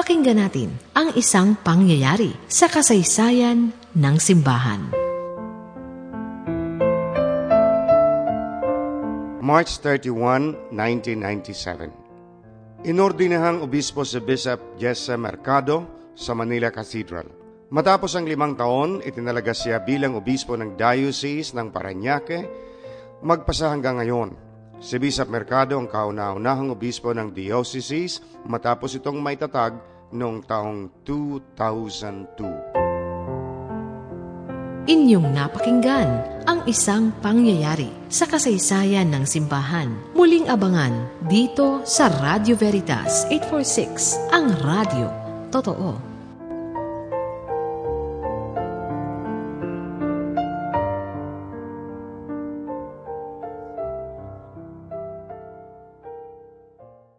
Pakinggan natin ang isang pangyayari sa kasaysayan ng simbahan. March 31, 1997 Inordinahang obispo si Bishop Jesse Mercado sa Manila Cathedral. Matapos ang limang taon, itinalaga siya bilang obispo ng Diocese ng Paranaque, magpasa hanggang ngayon. Si Bishop Mercado ang kauna-unahang obispo ng diocese matapos itong maitatag noong taong 2002. Inyong napakinggan ang isang pangyayari sa kasaysayan ng simbahan. Muling abangan dito sa Radio Veritas 846, ang radio. Totoo.